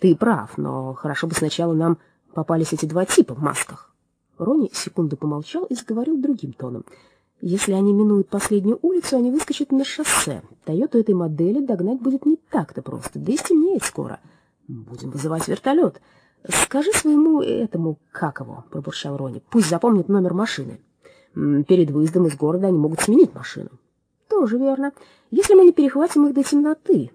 Ты прав, но хорошо бы сначала нам попались эти два типа в масках. Рони секунду помолчал и заговорил другим тоном. Если они минуют последнюю улицу, они выскочат на шоссе. Тойоту этой модели догнать будет не так-то просто, да и стемнеет скоро. Будем вызывать вертолет. Скажи своему этому, как его, пробурчал Рони, пусть запомнит номер машины. Перед выездом из города они могут сменить машину. Тоже верно. Если мы не перехватим их до темноты.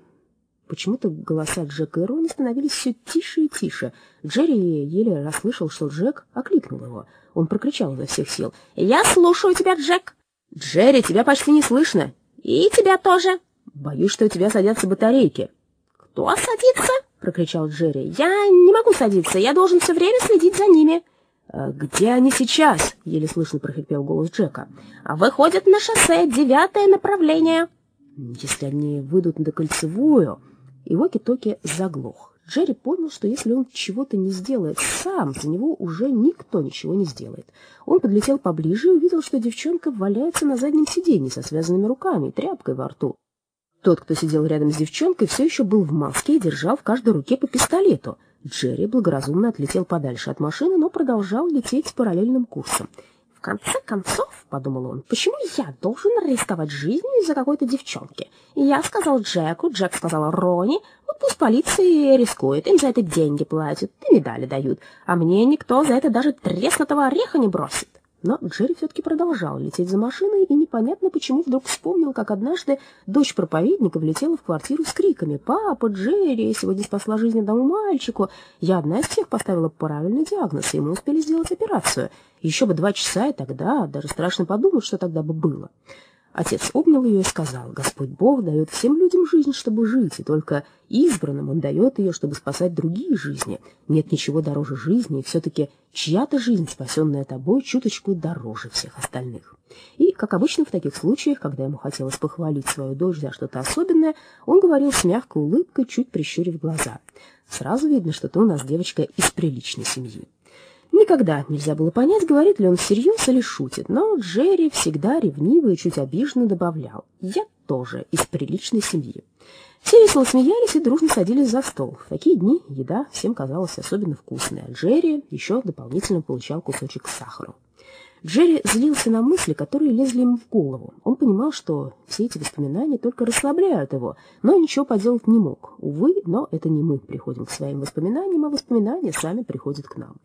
Почему-то голоса Джека и Рони становились все тише и тише. Джерри еле расслышал, что Джек окликнул его. Он прокричал изо всех сил. «Я слушаю тебя, Джек!» «Джерри, тебя почти не слышно!» «И тебя тоже!» «Боюсь, что у тебя садятся батарейки». «Кто садится?» — прокричал Джерри. «Я не могу садиться, я должен все время следить за ними». «А «Где они сейчас?» — еле слышно прохрипел голос Джека. «Выходят на шоссе, девятое направление». «Если они выйдут на кольцевую...» И Воки-Токи заглох. Джерри понял, что если он чего-то не сделает сам, за него уже никто ничего не сделает. Он подлетел поближе и увидел, что девчонка валяется на заднем сиденье со связанными руками и тряпкой во рту. Тот, кто сидел рядом с девчонкой, все еще был в маске и держал в каждой руке по пистолету. Джерри благоразумно отлетел подальше от машины, но продолжал лететь параллельным курсом. В конце концов, — подумал он, — почему я должен рисковать жизнью из-за какой-то девчонки? Я сказал Джеку, Джек сказал Рони, вот пусть полиция рискует, им за это деньги платят, и медали дают, а мне никто за это даже треснутого ореха не бросит. Но Джерри все-таки продолжал лететь за машиной, и непонятно почему вдруг вспомнил, как однажды дочь проповедника влетела в квартиру с криками «Папа, Джерри, я сегодня спасла жизнь одному мальчику! Я одна из всех поставила правильный диагноз, и ему успели сделать операцию. Еще бы два часа, и тогда даже страшно подумать, что тогда бы было». Отец обнял ее и сказал, «Господь Бог дает всем людям жизнь, чтобы жить, и только избранным Он дает ее, чтобы спасать другие жизни. Нет ничего дороже жизни, и все-таки чья-то жизнь, спасенная тобой, чуточку дороже всех остальных». И, как обычно в таких случаях, когда ему хотелось похвалить свою дочь за что-то особенное, он говорил с мягкой улыбкой, чуть прищурив глаза. «Сразу видно, что ты у нас девочка из приличной семьи». Никогда нельзя было понять, говорит ли он всерьез или шутит, но Джерри всегда ревниво и чуть обиженно добавлял «Я тоже из приличной семьи». Все весело смеялись и дружно садились за стол. В такие дни еда всем казалась особенно вкусной, а Джерри еще дополнительно получал кусочек сахара. Джерри злился на мысли, которые лезли ему в голову. Он понимал, что все эти воспоминания только расслабляют его, но ничего поделать не мог. Увы, но это не мы приходим к своим воспоминаниям, а воспоминания сами приходят к нам.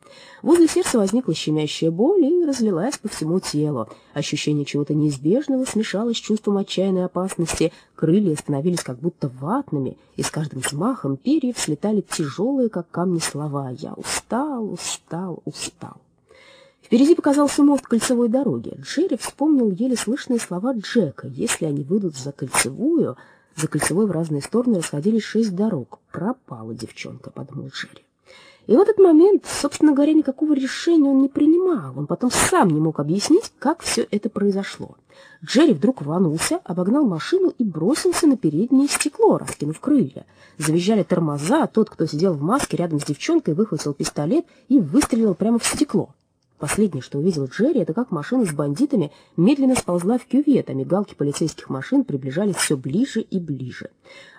Возле сердца возникла щемящая боль и разлилась по всему телу. Ощущение чего-то неизбежного смешалось с чувством отчаянной опасности. Крылья становились как будто ватными, и с каждым взмахом перьев слетали тяжелые, как камни, слова «Я устал, устал, устал». Впереди показался мост кольцевой дороги. Джерри вспомнил еле слышные слова Джека. Если они выйдут за кольцевую, за кольцевой в разные стороны расходились шесть дорог. Пропала девчонка, подумал Джерри. И в этот момент, собственно говоря, никакого решения он не принимал. Он потом сам не мог объяснить, как все это произошло. Джерри вдруг рванулся, обогнал машину и бросился на переднее стекло, раскинув крылья. Завизжали тормоза, а тот, кто сидел в маске рядом с девчонкой, выхватил пистолет и выстрелил прямо в стекло. Последнее, что увидел Джерри, это как машина с бандитами медленно сползла в кювет, а мигалки полицейских машин приближались все ближе и ближе.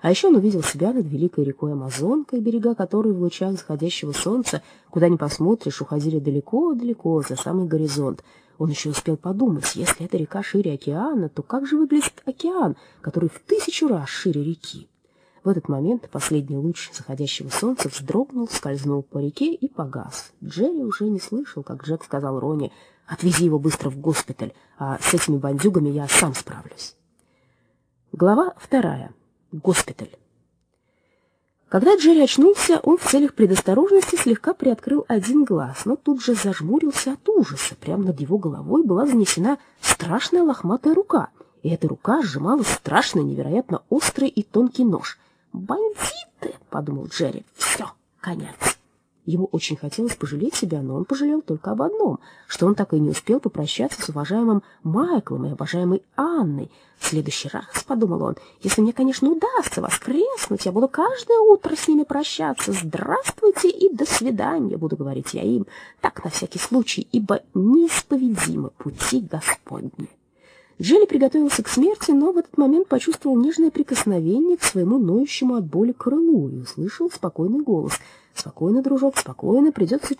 А еще он увидел себя над великой рекой Амазонкой, берега которой в лучах заходящего солнца, куда ни посмотришь, уходили далеко-далеко, за самый горизонт. Он еще успел подумать, если эта река шире океана, то как же выглядит океан, который в тысячу раз шире реки? В этот момент последний луч заходящего солнца вздрогнул, скользнул по реке и погас. Джерри уже не слышал, как Джек сказал Рони, «Отвези его быстро в госпиталь, а с этими бандюгами я сам справлюсь». Глава вторая. Госпиталь. Когда Джерри очнулся, он в целях предосторожности слегка приоткрыл один глаз, но тут же зажмурился от ужаса. Прямо над его головой была занесена страшная лохматая рука, и эта рука сжимала страшный, невероятно острый и тонкий нож — «Бандиты!» — подумал Джерри. «Все, конец». Ему очень хотелось пожалеть себя, но он пожалел только об одном, что он так и не успел попрощаться с уважаемым Майклом и обожаемой Анной. В следующий раз, — подумал он, — если мне, конечно, удастся воскреснуть, я буду каждое утро с ними прощаться. Здравствуйте и до свидания, буду говорить я им, так на всякий случай, ибо неисповедимы пути Господни. Джелли приготовился к смерти, но в этот момент почувствовал нежное прикосновение к своему ноющему от боли крылу и услышал спокойный голос. «Спокойно, дружок, спокойно, придется